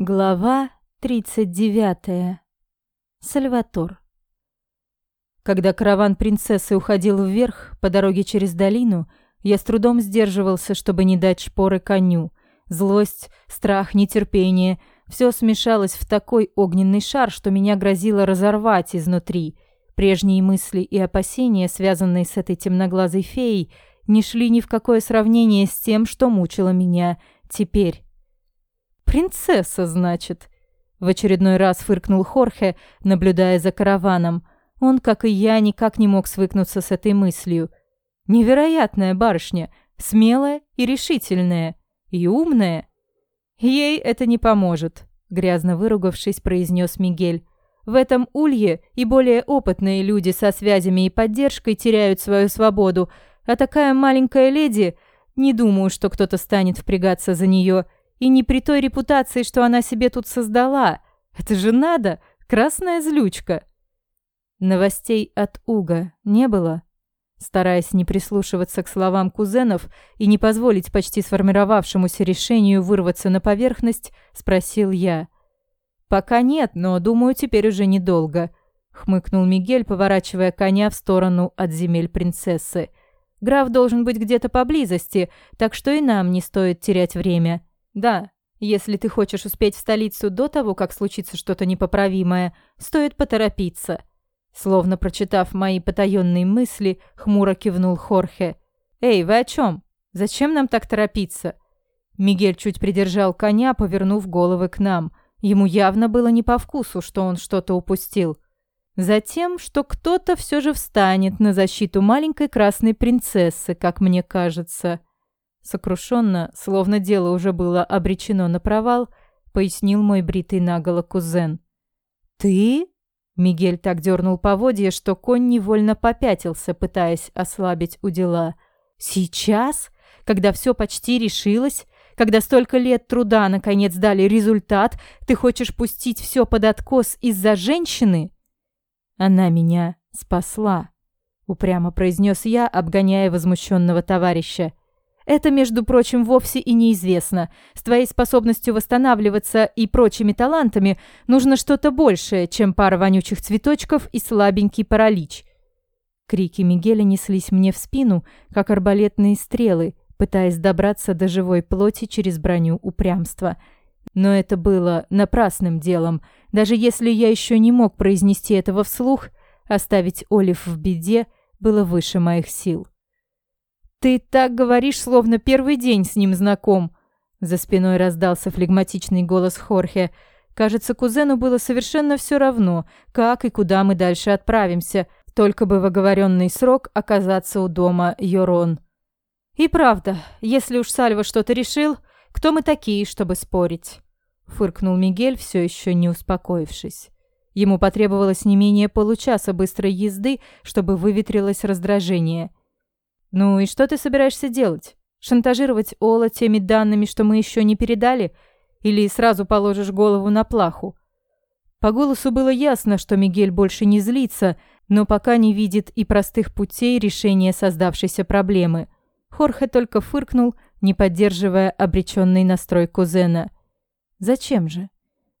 Глава 39. Сальватор. Когда караван принцессы уходил вверх по дороге через долину, я с трудом сдерживался, чтобы не дать шпоры коню. Злость, страх, нетерпение — все смешалось в такой огненный шар, что меня грозило разорвать изнутри. Прежние мысли и опасения, связанные с этой темноглазой феей, не шли ни в какое сравнение с тем, что мучило меня теперь. «Принцесса, значит?» В очередной раз фыркнул Хорхе, наблюдая за караваном. Он, как и я, никак не мог свыкнуться с этой мыслью. Невероятная барышня, смелая и решительная, и умная. Ей это не поможет, грязно выругавшись, произнес Мигель. В этом улье и более опытные люди со связями и поддержкой теряют свою свободу, а такая маленькая леди, не думаю, что кто-то станет впрягаться за нее и не при той репутации, что она себе тут создала. Это же надо, красная злючка. Новостей от Уга не было. Стараясь не прислушиваться к словам кузенов и не позволить почти сформировавшемуся решению вырваться на поверхность, спросил я. «Пока нет, но, думаю, теперь уже недолго», — хмыкнул Мигель, поворачивая коня в сторону от земель принцессы. «Граф должен быть где-то поблизости, так что и нам не стоит терять время». Да, если ты хочешь успеть в столицу до того, как случится что-то непоправимое, стоит поторопиться. Словно прочитав мои потаенные мысли, хмуро кивнул Хорхе. «Эй, вы о чем? Зачем нам так торопиться?» Мигель чуть придержал коня, повернув головы к нам. Ему явно было не по вкусу, что он что-то упустил. Затем, что кто-то все же встанет на защиту маленькой красной принцессы, как мне кажется. Сокрушенно, словно дело уже было обречено на провал, пояснил мой бритый наголо кузен. «Ты?» Мигель так дернул поводья, что конь невольно попятился, пытаясь ослабить удила. «Сейчас? Когда все почти решилось? Когда столько лет труда наконец дали результат, ты хочешь пустить все под откос из-за женщины?» «Она меня спасла», — упрямо произнес я, обгоняя возмущенного товарища. Это, между прочим, вовсе и неизвестно. С твоей способностью восстанавливаться и прочими талантами нужно что-то большее, чем пара вонючих цветочков и слабенький паралич. Крики Мигеля неслись мне в спину, как арбалетные стрелы, пытаясь добраться до живой плоти через броню упрямства. Но это было напрасным делом. Даже если я еще не мог произнести этого вслух, оставить Олив в беде было выше моих сил. «Ты так говоришь, словно первый день с ним знаком», за спиной раздался флегматичный голос Хорхе. Кажется, кузену было совершенно все равно, как и куда мы дальше отправимся, только бы в оговоренный срок оказаться у дома Йорон. «И правда, если уж Сальва что-то решил, кто мы такие, чтобы спорить?» Фыркнул Мигель, все еще не успокоившись. Ему потребовалось не менее получаса быстрой езды, чтобы выветрилось раздражение – «Ну и что ты собираешься делать? Шантажировать Ола теми данными, что мы еще не передали? Или сразу положишь голову на плаху?» По голосу было ясно, что Мигель больше не злится, но пока не видит и простых путей решения создавшейся проблемы. Хорхе только фыркнул, не поддерживая обреченный настрой кузена. «Зачем же?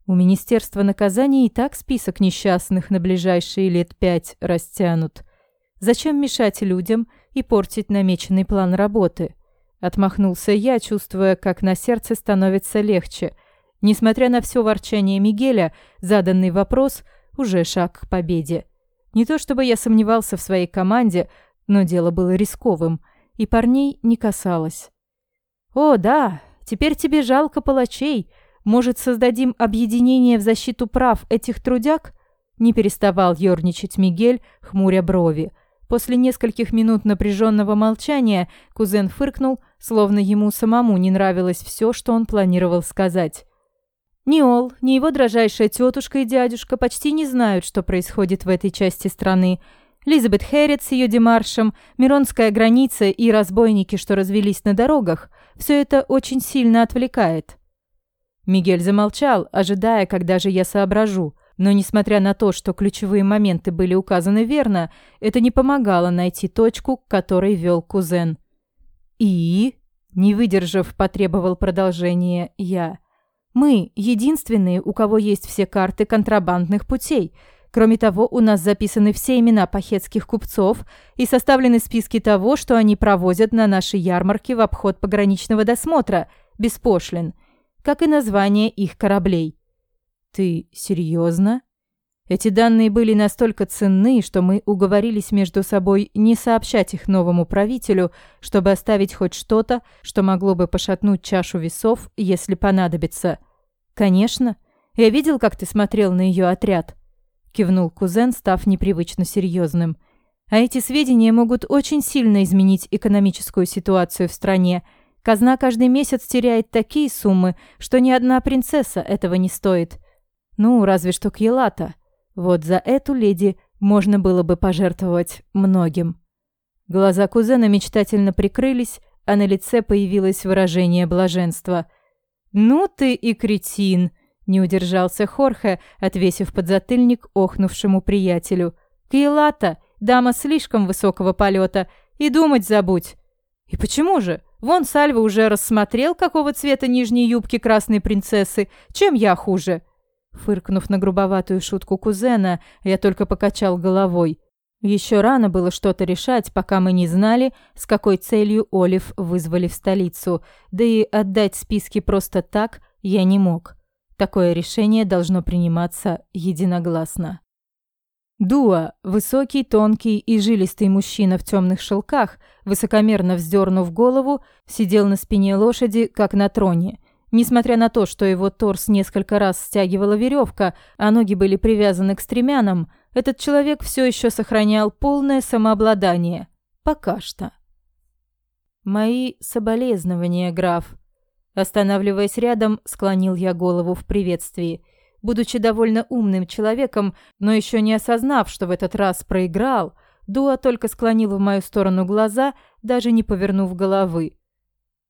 У Министерства наказаний и так список несчастных на ближайшие лет пять растянут. Зачем мешать людям и портить намеченный план работы? Отмахнулся я, чувствуя, как на сердце становится легче. Несмотря на все ворчание Мигеля, заданный вопрос уже шаг к победе. Не то чтобы я сомневался в своей команде, но дело было рисковым, и парней не касалось. «О, да, теперь тебе жалко палачей. Может, создадим объединение в защиту прав этих трудяг?» Не переставал ерничать Мигель, хмуря брови. После нескольких минут напряженного молчания кузен фыркнул, словно ему самому не нравилось все, что он планировал сказать. Ни Ол, ни его дрожайшая тетушка и дядюшка почти не знают, что происходит в этой части страны. Лизабет Хэррит с ее демаршем, Миронская граница и разбойники, что развелись на дорогах – все это очень сильно отвлекает. Мигель замолчал, ожидая, когда же я соображу – но несмотря на то, что ключевые моменты были указаны верно, это не помогало найти точку, к которой вел кузен. «И?» – не выдержав, потребовал продолжения я. Мы единственные, у кого есть все карты контрабандных путей. Кроме того, у нас записаны все имена пахетских купцов и составлены списки того, что они провозят на наши ярмарки в обход пограничного досмотра, без пошлин, как и название их кораблей. Ты серьезно? Эти данные были настолько ценны, что мы уговорились между собой не сообщать их новому правителю, чтобы оставить хоть что-то, что могло бы пошатнуть чашу весов, если понадобится. «Конечно. Я видел, как ты смотрел на ее отряд», — кивнул кузен, став непривычно серьезным. «А эти сведения могут очень сильно изменить экономическую ситуацию в стране. Казна каждый месяц теряет такие суммы, что ни одна принцесса этого не стоит. Ну, разве что Кьелата». Вот за эту леди можно было бы пожертвовать многим. Глаза кузена мечтательно прикрылись, а на лице появилось выражение блаженства. «Ну ты и кретин!» — не удержался Хорхе, отвесив подзатыльник охнувшему приятелю. «Киелата, дама слишком высокого полета, и думать забудь!» «И почему же? Вон Сальва уже рассмотрел, какого цвета нижние юбки красной принцессы. Чем я хуже?» Фыркнув на грубоватую шутку кузена, я только покачал головой. Еще рано было что-то решать, пока мы не знали, с какой целью Олив вызвали в столицу, да и отдать списки просто так я не мог. Такое решение должно приниматься единогласно. Дуа, высокий, тонкий и жилистый мужчина в темных шелках, высокомерно вздернув голову, сидел на спине лошади, как на троне – Несмотря на то, что его торс несколько раз стягивала веревка, а ноги были привязаны к стремянам, этот человек все еще сохранял полное самообладание. Пока что. «Мои соболезнования, граф». Останавливаясь рядом, склонил я голову в приветствии. Будучи довольно умным человеком, но еще не осознав, что в этот раз проиграл, Дуа только склонил в мою сторону глаза, даже не повернув головы.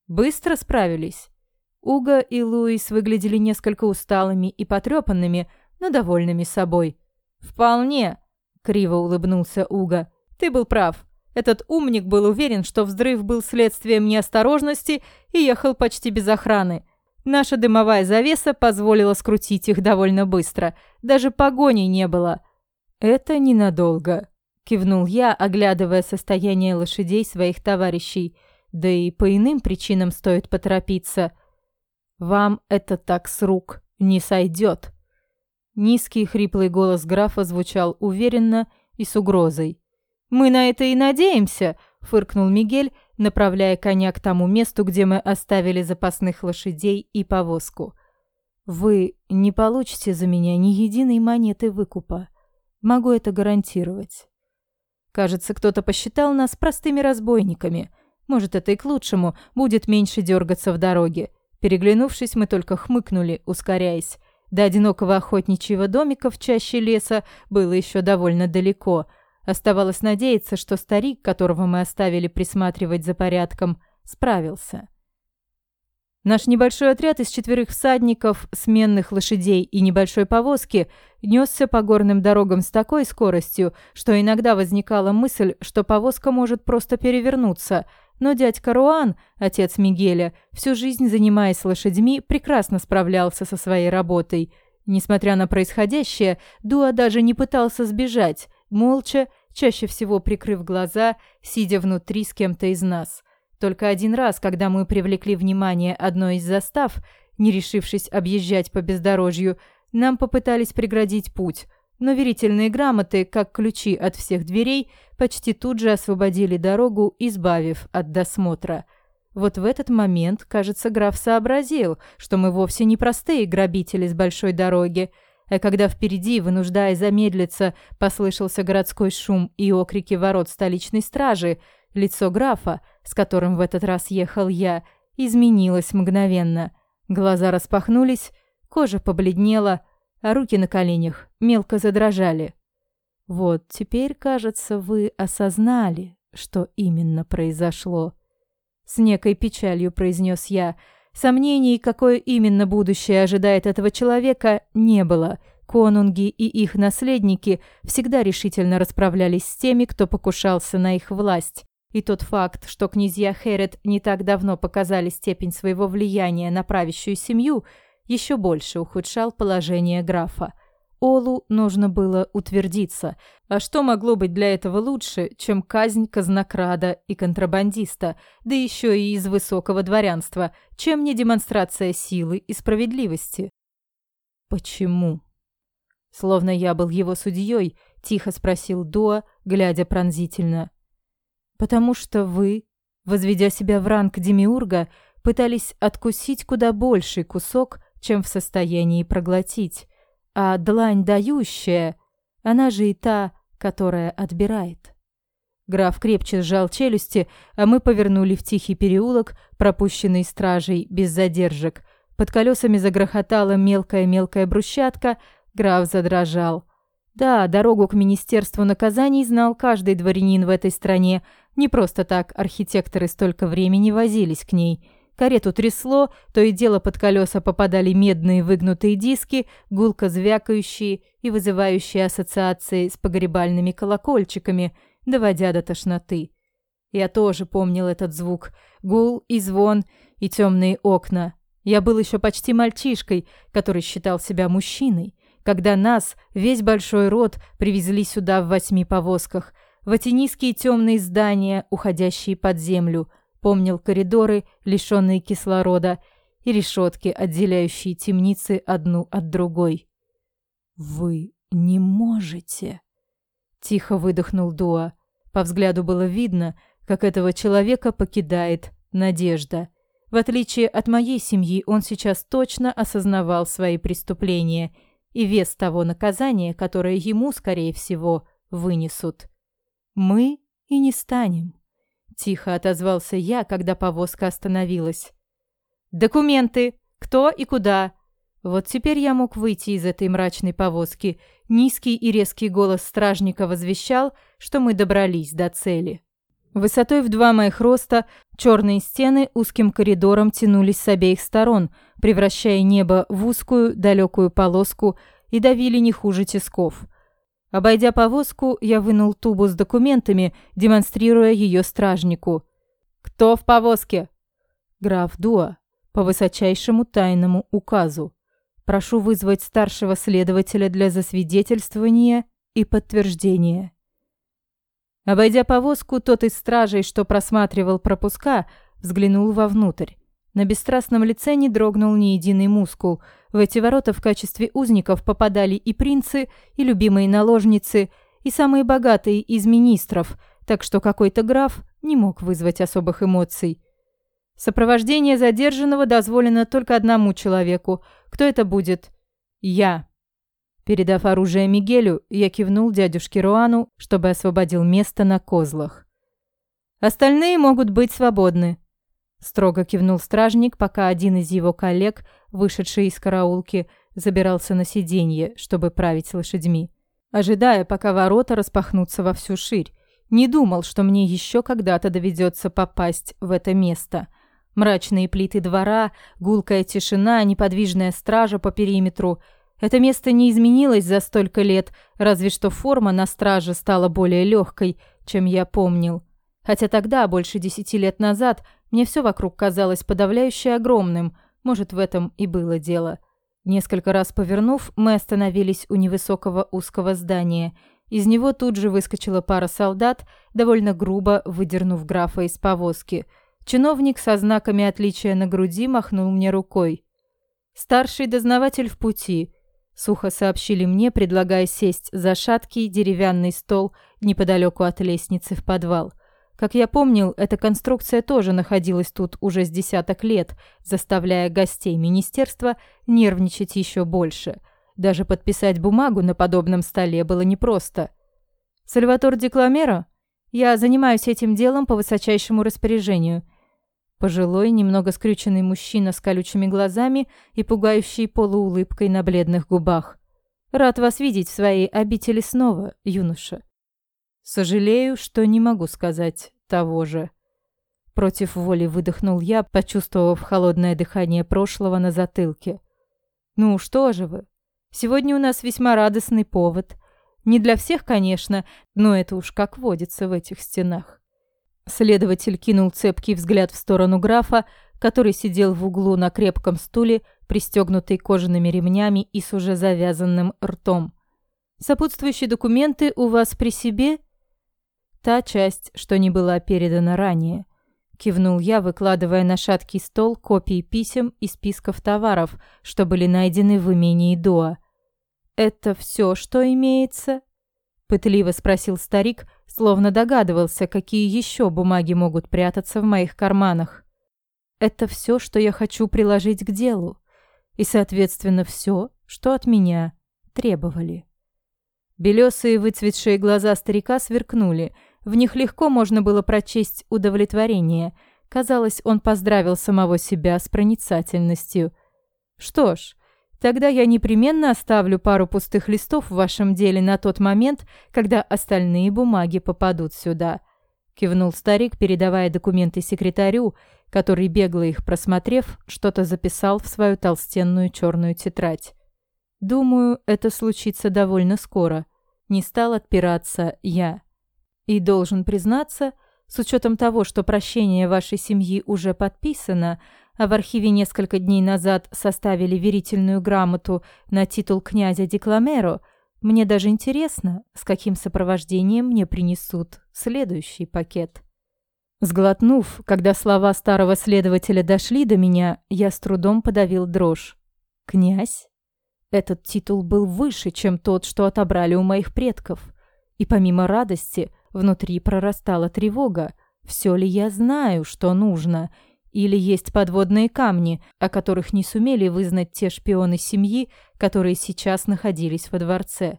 «Быстро справились?» Уга и Луис выглядели несколько усталыми и потрепанными, но довольными собой. «Вполне», — криво улыбнулся Уга. «Ты был прав. Этот умник был уверен, что взрыв был следствием неосторожности и ехал почти без охраны. Наша дымовая завеса позволила скрутить их довольно быстро. Даже погони не было». «Это ненадолго», — кивнул я, оглядывая состояние лошадей своих товарищей. «Да и по иным причинам стоит поторопиться». Вам это так с рук не сойдет. Низкий хриплый голос графа звучал уверенно и с угрозой. «Мы на это и надеемся», — фыркнул Мигель, направляя коня к тому месту, где мы оставили запасных лошадей и повозку. «Вы не получите за меня ни единой монеты выкупа. Могу это гарантировать». Кажется, кто-то посчитал нас простыми разбойниками. Может, это и к лучшему, будет меньше дергаться в дороге. Переглянувшись, мы только хмыкнули, ускоряясь. До одинокого охотничьего домика в чаще леса было еще довольно далеко. Оставалось надеяться, что старик, которого мы оставили присматривать за порядком, справился. Наш небольшой отряд из четверых всадников, сменных лошадей и небольшой повозки несся по горным дорогам с такой скоростью, что иногда возникала мысль, что повозка может просто перевернуться – но дядька Руан, отец Мигеля, всю жизнь занимаясь лошадьми, прекрасно справлялся со своей работой. Несмотря на происходящее, Дуа даже не пытался сбежать, молча, чаще всего прикрыв глаза, сидя внутри с кем-то из нас. Только один раз, когда мы привлекли внимание одной из застав, не решившись объезжать по бездорожью, нам попытались преградить путь, но верительные грамоты, как ключи от всех дверей, почти тут же освободили дорогу, избавив от досмотра. Вот в этот момент, кажется, граф сообразил, что мы вовсе не простые грабители с большой дороги, а когда впереди, вынуждая замедлиться, послышался городской шум и окрики ворот столичной стражи, лицо графа, с которым в этот раз ехал я, изменилось мгновенно. Глаза распахнулись, кожа побледнела, а руки на коленях мелко задрожали. Вот теперь, кажется, вы осознали, что именно произошло. С некой печалью произнес я. Сомнений, какое именно будущее ожидает этого человека, не было. Конунги и их наследники всегда решительно расправлялись с теми, кто покушался на их власть. И тот факт, что князья Херет не так давно показали степень своего влияния на правящую семью – еще больше ухудшал положение графа. Олу нужно было утвердиться, а что могло быть для этого лучше, чем казнь казнокрада и контрабандиста, да еще и из высокого дворянства, чем не демонстрация силы и справедливости? Почему? Словно я был его судьей, тихо спросил Дуа, глядя пронзительно. Потому что вы, возведя себя в ранг демиурга, пытались откусить куда больший кусок, чем в состоянии проглотить, а длань дающая, она же и та, которая отбирает. Граф крепче сжал челюсти, а мы повернули в тихий переулок, пропущенный стражей без задержек. Под колесами загрохотала мелкая-мелкая брусчатка, Граф задрожал. Да, дорогу к Министерству наказаний знал каждый дворянин в этой стране. Не просто так архитекторы столько времени возились к ней. Карету трясло, то и дело под колеса попадали медные выгнутые диски, гулко звякающие и вызывающие ассоциации с погребальными колокольчиками, доводя до тошноты. Я тоже помнил этот звук. Гул и звон, и темные окна. Я был еще почти мальчишкой, который считал себя мужчиной когда нас, весь большой род, привезли сюда в восьми повозках, в эти низкие темные здания, уходящие под землю, помнил коридоры, лишенные кислорода, и решетки, отделяющие темницы одну от другой. «Вы не можете!» Тихо выдохнул Дуа. По взгляду было видно, как этого человека покидает надежда. В отличие от моей семьи, он сейчас точно осознавал свои преступления – и вес того наказания, которое ему, скорее всего, вынесут. Мы и не станем. Тихо отозвался я, когда повозка остановилась. «Документы! Кто и куда?» Вот теперь я мог выйти из этой мрачной повозки. Низкий и резкий голос стражника возвещал, что мы добрались до цели. Высотой в два моих роста черные стены узким коридором тянулись с обеих сторон, превращая небо в узкую далекую полоску и давили не хуже тисков. Обойдя повозку, я вынул тубу с документами, демонстрируя ее стражнику. «Кто в повозке?» «Граф Дуа, по высочайшему тайному указу. Прошу вызвать старшего следователя для засвидетельствования и подтверждения». Обойдя повозку, тот из стражей, что просматривал пропуска, взглянул вовнутрь. На бесстрастном лице не дрогнул ни единый мускул. В эти ворота в качестве узников попадали и принцы, и любимые наложницы, и самые богатые из министров, так что какой-то граф не мог вызвать особых эмоций. Сопровождение задержанного дозволено только одному человеку. Кто это будет? Я. Передав оружие Мигелю, я кивнул дядюшке Руану, чтобы освободил место на козлах. «Остальные могут быть свободны», — строго кивнул стражник, пока один из его коллег, вышедший из караулки, забирался на сиденье, чтобы править лошадьми, ожидая, пока ворота распахнутся во всю ширь. Не думал, что мне еще когда-то доведется попасть в это место. Мрачные плиты двора, гулкая тишина, неподвижная стража по периметру — это место не изменилось за столько лет, разве что форма на страже стала более легкой, чем я помнил. Хотя тогда, больше десяти лет назад, мне все вокруг казалось подавляюще огромным, может, в этом и было дело. Несколько раз повернув, мы остановились у невысокого узкого здания. Из него тут же выскочила пара солдат, довольно грубо выдернув графа из повозки. Чиновник со знаками отличия на груди махнул мне рукой. «Старший дознаватель в пути. Сухо сообщили мне, предлагая сесть за шаткий деревянный стол неподалеку от лестницы в подвал. Как я помнил, эта конструкция тоже находилась тут уже с десяток лет, заставляя гостей министерства нервничать еще больше. Даже подписать бумагу на подобном столе было непросто. «Сальватор Декламеро? Я занимаюсь этим делом по высочайшему распоряжению», Пожилой, немного скрюченный мужчина с колючими глазами и пугающей полуулыбкой на бледных губах. «Рад вас видеть в своей обители снова, юноша». «Сожалею, что не могу сказать того же». Против воли выдохнул я, почувствовав холодное дыхание прошлого на затылке. «Ну что же вы? Сегодня у нас весьма радостный повод. Не для всех, конечно, но это уж как водится в этих стенах. Следователь кинул цепкий взгляд в сторону графа, который сидел в углу на крепком стуле пристегнутый кожаными ремнями и с уже завязанным ртом. «Сопутствующие документы у вас при себе?» «Та часть, что не была передана ранее», — кивнул я, выкладывая на шаткий стол копии писем и списков товаров, что были найдены в имении Доа. «Это все, что имеется?» — пытливо спросил старик, словно догадывался, какие еще бумаги могут прятаться в моих карманах. «Это все, что я хочу приложить к делу, и, соответственно, все, что от меня требовали». Белесые выцветшие глаза старика сверкнули. В них легко можно было прочесть удовлетворение. Казалось, он поздравил самого себя с проницательностью. «Что ж, тогда я непременно оставлю пару пустых листов в вашем деле на тот момент, когда остальные бумаги попадут сюда», — кивнул старик, передавая документы секретарю, который, бегло их просмотрев, что-то записал в свою толстенную черную тетрадь. Думаю, это случится довольно скоро. Не стал отпираться я. И должен признаться, с учетом того, что прощение вашей семьи уже подписано, а в архиве несколько дней назад составили верительную грамоту на титул князя Декламеро, мне даже интересно, с каким сопровождением мне принесут следующий пакет. Сглотнув, когда слова старого следователя дошли до меня, я с трудом подавил дрожь. «Князь?» Этот титул был выше, чем тот, что отобрали у моих предков. И помимо радости, внутри прорастала тревога. Все ли я знаю, что нужно? Или есть подводные камни, о которых не сумели вызнать те шпионы семьи, которые сейчас находились во дворце?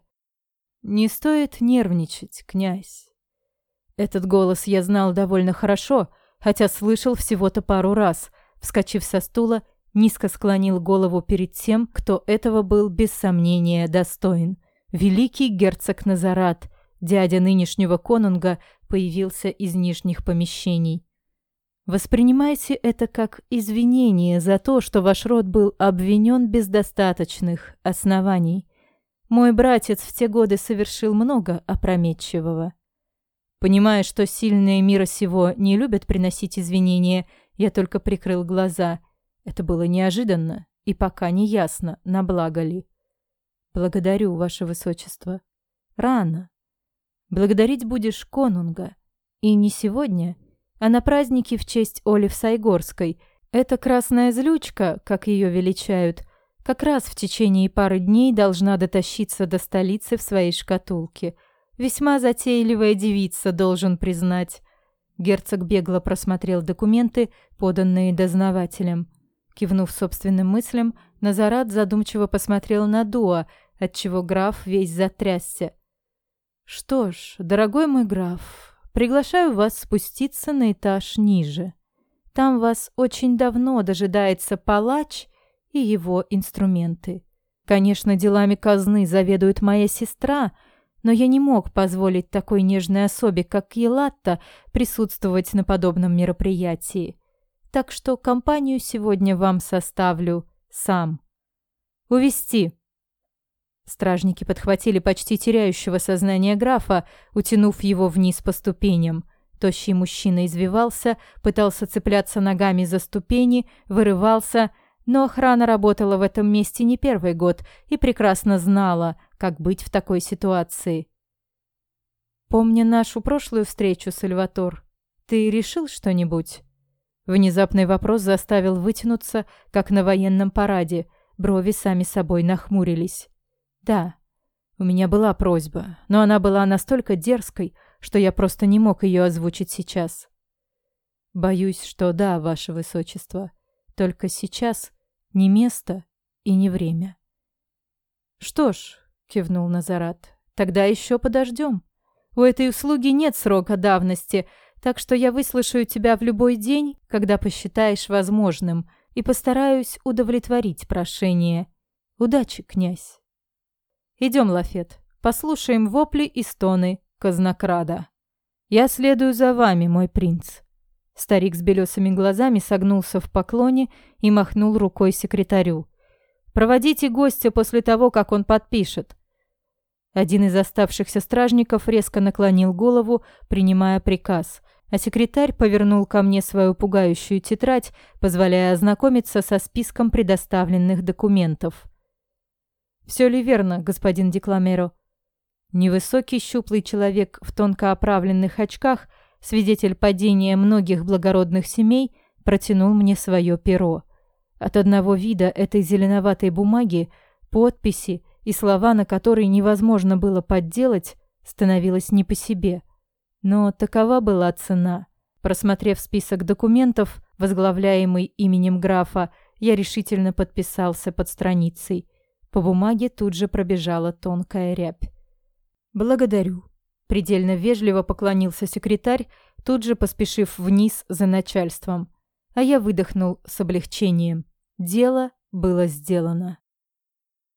Не стоит нервничать, князь. Этот голос я знал довольно хорошо, хотя слышал всего-то пару раз. Вскочив со стула, низко склонил голову перед тем, кто этого был без сомнения достоин. Великий герцог Назарат, дядя нынешнего конунга, появился из нижних помещений. Воспринимайте это как извинение за то, что ваш род был обвинен без достаточных оснований. Мой братец в те годы совершил много опрометчивого. Понимая, что сильные мира сего не любят приносить извинения, я только прикрыл глаза это было неожиданно и пока не ясно, на благо ли. Благодарю, ваше высочество. Рано. Благодарить будешь конунга. И не сегодня, а на празднике в честь Олив Сайгорской. Эта красная злючка, как ее величают, как раз в течение пары дней должна дотащиться до столицы в своей шкатулке. Весьма затейливая девица, должен признать. Герцог бегло просмотрел документы, поданные дознавателем. Кивнув собственным мыслям, Назарат задумчиво посмотрел на Дуа, отчего граф весь затрясся. «Что ж, дорогой мой граф, приглашаю вас спуститься на этаж ниже. Там вас очень давно дожидается палач и его инструменты. Конечно, делами казны заведует моя сестра, но я не мог позволить такой нежной особе, как Елатта, присутствовать на подобном мероприятии так что компанию сегодня вам составлю сам. Увести. Стражники подхватили почти теряющего сознание графа, утянув его вниз по ступеням. Тощий мужчина извивался, пытался цепляться ногами за ступени, вырывался, но охрана работала в этом месте не первый год и прекрасно знала, как быть в такой ситуации. Помня нашу прошлую встречу, Сальватор, ты решил что-нибудь? Внезапный вопрос заставил вытянуться, как на военном параде. Брови сами собой нахмурились. «Да, у меня была просьба, но она была настолько дерзкой, что я просто не мог ее озвучить сейчас». «Боюсь, что да, ваше высочество. Только сейчас не место и не время». «Что ж», — кивнул Назарат, — «тогда еще подождем. У этой услуги нет срока давности, так что я выслушаю тебя в любой день, когда посчитаешь возможным, и постараюсь удовлетворить прошение. Удачи, князь. Идем, Лафет, послушаем вопли и стоны казнокрада. Я следую за вами, мой принц. Старик с белесыми глазами согнулся в поклоне и махнул рукой секретарю. «Проводите гостя после того, как он подпишет». Один из оставшихся стражников резко наклонил голову, принимая приказ, а секретарь повернул ко мне свою пугающую тетрадь, позволяя ознакомиться со списком предоставленных документов. «Все ли верно, господин Декламеро?» Невысокий щуплый человек в тонко оправленных очках, свидетель падения многих благородных семей, протянул мне свое перо. От одного вида этой зеленоватой бумаги, подписи и слова, на которые невозможно было подделать, становилось не по себе. Но такова была цена. Просмотрев список документов, возглавляемый именем графа, я решительно подписался под страницей. По бумаге тут же пробежала тонкая рябь. «Благодарю», — предельно вежливо поклонился секретарь, тут же поспешив вниз за начальством. А я выдохнул с облегчением. Дело было сделано.